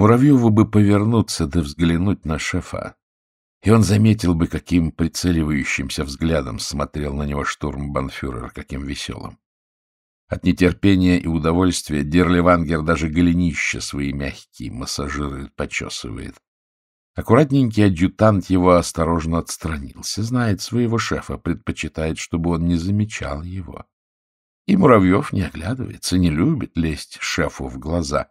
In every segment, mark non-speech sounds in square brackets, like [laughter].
Муравьеву бы повернуться да взглянуть на шефа, и он заметил бы, каким прицеливающимся взглядом смотрел на него штурмбанфюрер, каким веселым. От нетерпения и удовольствия Дерливангер даже голенища свои мягкие массажирует, почесывает. Аккуратненький адъютант его осторожно отстранился, знает своего шефа, предпочитает, чтобы он не замечал его. И Муравьев не оглядывается, не любит лезть шефу в глаза.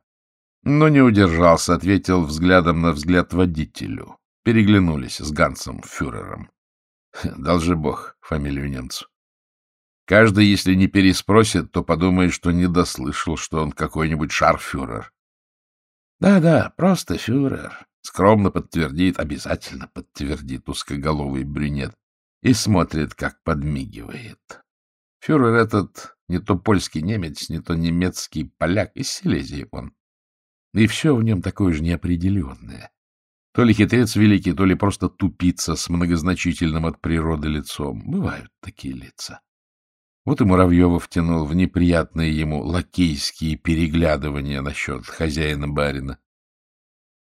Но не удержался, ответил взглядом на взгляд водителю. Переглянулись с Гансом фюрером. [laughs] Дал бог фамилию немцу. Каждый, если не переспросит, то подумает, что не дослышал, что он какой-нибудь шарфюрер. Да-да, просто фюрер. Скромно подтвердит, обязательно подтвердит узкоголовый брюнет и смотрит, как подмигивает. Фюрер этот не то польский немец, не то немецкий поляк, из Силезии он. И все в нем такое же неопределенное. То ли хитрец великий, то ли просто тупица с многозначительным от природы лицом. Бывают такие лица. Вот и Муравьева втянул в неприятные ему лакейские переглядывания насчет хозяина-барина.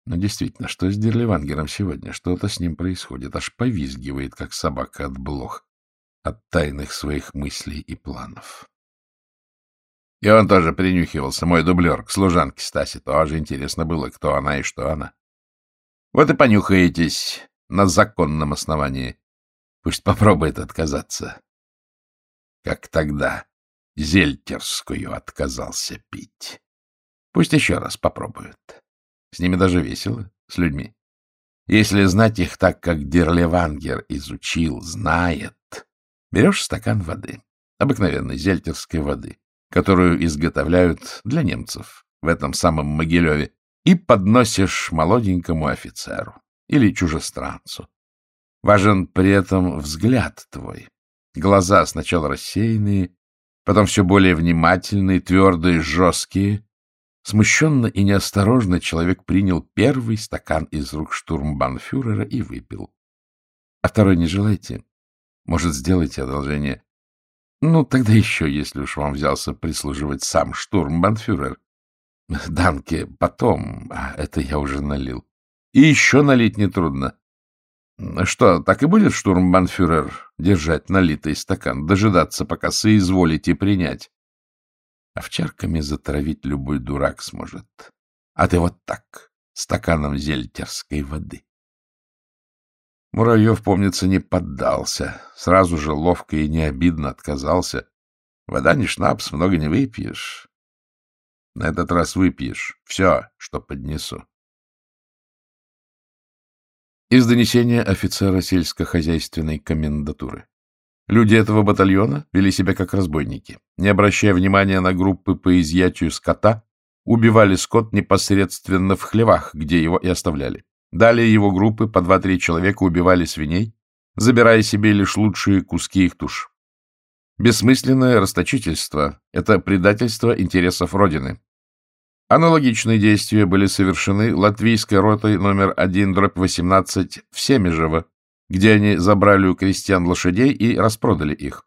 Но действительно, что с Дерливангером сегодня? Что-то с ним происходит. Аж повизгивает, как собака от блох, от тайных своих мыслей и планов. И он тоже принюхивался, мой дублер, к служанке Стасе. Тоже интересно было, кто она и что она. Вот и понюхаетесь на законном основании. Пусть попробует отказаться. Как тогда зельтерскую отказался пить. Пусть еще раз попробует. С ними даже весело, с людьми. Если знать их так, как Дерлевангер изучил, знает, берешь стакан воды, обыкновенной зельтерской воды, которую изготовляют для немцев в этом самом Могилеве, и подносишь молоденькому офицеру или чужестранцу. Важен при этом взгляд твой. Глаза сначала рассеянные, потом все более внимательные, твердые, жесткие. Смущенно и неосторожно человек принял первый стакан из рук штурмбанфюрера и выпил. А второй не желаете? Может, сделайте одолжение? Ну, тогда еще, если уж вам взялся прислуживать сам штурмбанфюрер. Данке потом, а это я уже налил. И еще налить нетрудно. Что, так и будет штурмбанфюрер держать налитый стакан, дожидаться, пока соизволите принять? Овчарками затравить любой дурак сможет. А ты вот так, стаканом зельтерской воды. Муравьев, помнится, не поддался. Сразу же ловко и необидно отказался. Вода не шнапс, много не выпьешь. На этот раз выпьешь все, что поднесу. Из донесения офицера сельскохозяйственной комендатуры. Люди этого батальона вели себя как разбойники. Не обращая внимания на группы по изъятию скота, убивали скот непосредственно в хлевах, где его и оставляли. Далее его группы по два-три человека убивали свиней, забирая себе лишь лучшие куски их туш. Бессмысленное расточительство — это предательство интересов Родины. Аналогичные действия были совершены латвийской ротой номер 1 дробь 18 в Семежево, где они забрали у крестьян лошадей и распродали их.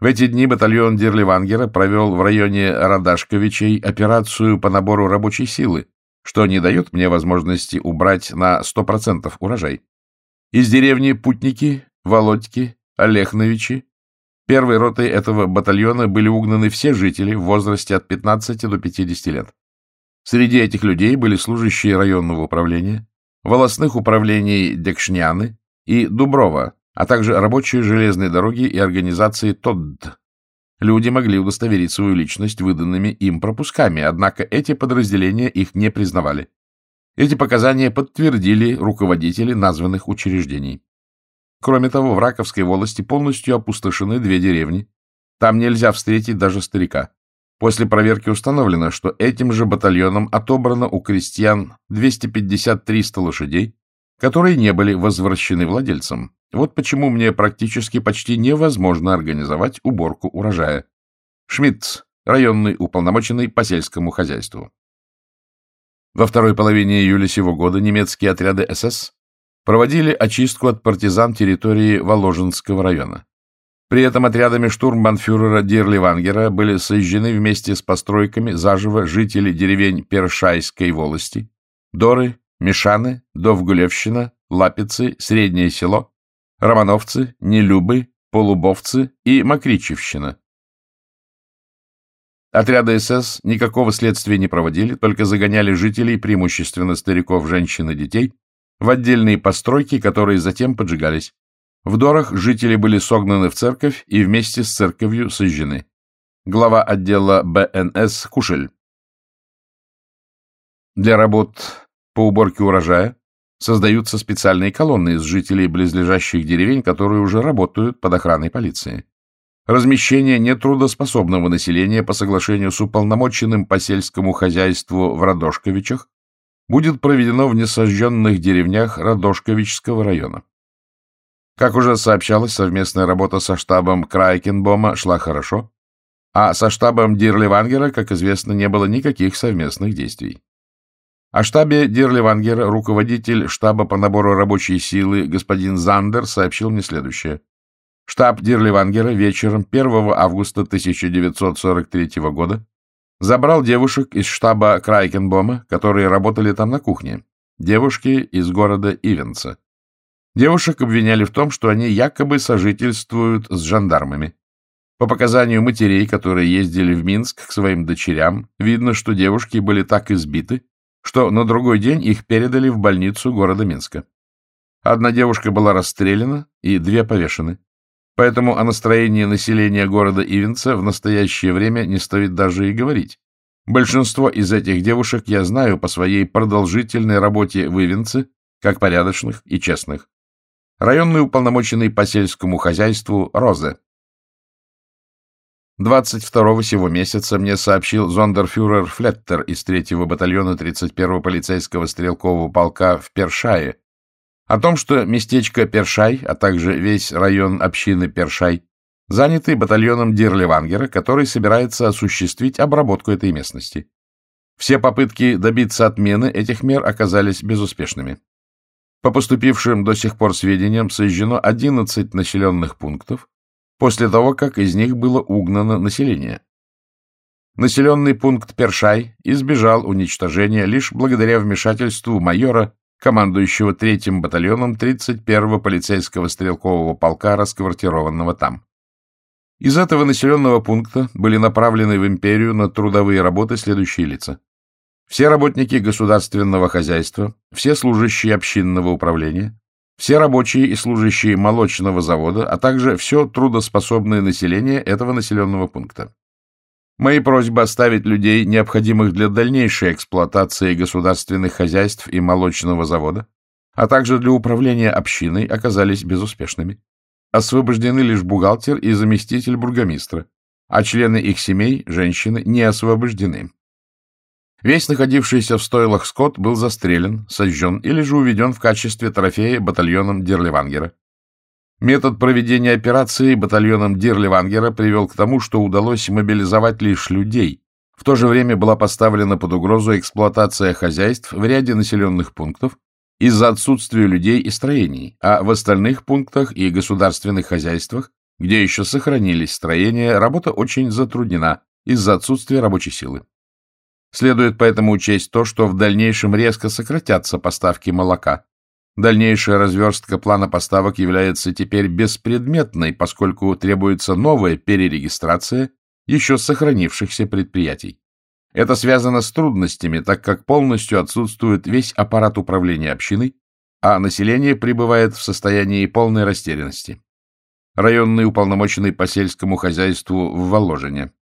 В эти дни батальон Дерливангера провел в районе Радашковичей операцию по набору рабочей силы, что не дает мне возможности убрать на 100% урожай. Из деревни Путники, Володьки, Олехновичи первой ротой этого батальона были угнаны все жители в возрасте от 15 до 50 лет. Среди этих людей были служащие районного управления, волосных управлений Декшняны и Дуброва, а также рабочие железной дороги и организации ТОДД. Люди могли удостоверить свою личность выданными им пропусками, однако эти подразделения их не признавали. Эти показания подтвердили руководители названных учреждений. Кроме того, в Раковской волости полностью опустошены две деревни. Там нельзя встретить даже старика. После проверки установлено, что этим же батальоном отобрано у крестьян 250-300 лошадей, которые не были возвращены владельцам. Вот почему мне практически почти невозможно организовать уборку урожая. Шмидц, районный уполномоченный по сельскому хозяйству. Во второй половине июля сего года немецкие отряды СС проводили очистку от партизан территории Воложенского района. При этом отрядами штурмбанфюрера Дирливангера были сожжены вместе с постройками заживо жители деревень Першайской волости, Доры, Мешаны, Довгулевщина, Лапицы, Среднее село, Романовцы, Нелюбы, Полубовцы и Макричевщина. Отряды СС никакого следствия не проводили, только загоняли жителей, преимущественно стариков, женщин и детей, в отдельные постройки, которые затем поджигались. В Дорах жители были согнаны в церковь и вместе с церковью сожжены. Глава отдела БНС Кушель. Для работ по уборке урожая создаются специальные колонны из жителей близлежащих деревень, которые уже работают под охраной полиции. Размещение нетрудоспособного населения по соглашению с уполномоченным по сельскому хозяйству в Радошковичах будет проведено в несожженных деревнях Радошковичского района. Как уже сообщалось, совместная работа со штабом Крайкенбома шла хорошо, а со штабом Дирливангера, как известно, не было никаких совместных действий. О штабе Дирливангера руководитель штаба по набору рабочей силы господин Зандер сообщил мне следующее. Штаб Дирливангера вечером 1 августа 1943 года забрал девушек из штаба Крайкенбома, которые работали там на кухне, девушки из города Ивенца. Девушек обвиняли в том, что они якобы сожительствуют с жандармами. По показанию матерей, которые ездили в Минск к своим дочерям, видно, что девушки были так избиты, что на другой день их передали в больницу города Минска. Одна девушка была расстреляна и две повешены. Поэтому о настроении населения города Ивенца в настоящее время не стоит даже и говорить. Большинство из этих девушек я знаю по своей продолжительной работе в Ивенце, как порядочных и честных. Районный уполномоченный по сельскому хозяйству Розе. 22 сего месяца мне сообщил зондерфюрер Флеттер из 3-го батальона 31-го полицейского стрелкового полка в Першае, о том, что местечко Першай, а также весь район общины Першай, заняты батальоном Дирлевангера, который собирается осуществить обработку этой местности. Все попытки добиться отмены этих мер оказались безуспешными. По поступившим до сих пор сведениям, сожжено 11 населенных пунктов, после того, как из них было угнано население. Населенный пункт Першай избежал уничтожения лишь благодаря вмешательству майора командующего третьим батальоном 31-го полицейского стрелкового полка, расквартированного там. Из этого населенного пункта были направлены в империю на трудовые работы следующие лица. Все работники государственного хозяйства, все служащие общинного управления, все рабочие и служащие молочного завода, а также все трудоспособное население этого населенного пункта. Мои просьбы оставить людей, необходимых для дальнейшей эксплуатации государственных хозяйств и молочного завода, а также для управления общиной, оказались безуспешными. Освобождены лишь бухгалтер и заместитель бургомистра, а члены их семей, женщины, не освобождены. Весь находившийся в стойлах скот был застрелен, сожжен или же уведен в качестве трофея батальоном Дерливангера. Метод проведения операции батальоном Дирливангера привел к тому, что удалось мобилизовать лишь людей. В то же время была поставлена под угрозу эксплуатация хозяйств в ряде населенных пунктов из-за отсутствия людей и строений, а в остальных пунктах и государственных хозяйствах, где еще сохранились строения, работа очень затруднена из-за отсутствия рабочей силы. Следует поэтому учесть то, что в дальнейшем резко сократятся поставки молока, Дальнейшая разверстка плана поставок является теперь беспредметной, поскольку требуется новая перерегистрация еще сохранившихся предприятий. Это связано с трудностями, так как полностью отсутствует весь аппарат управления общиной, а население пребывает в состоянии полной растерянности. Районный уполномоченный по сельскому хозяйству в Воложине.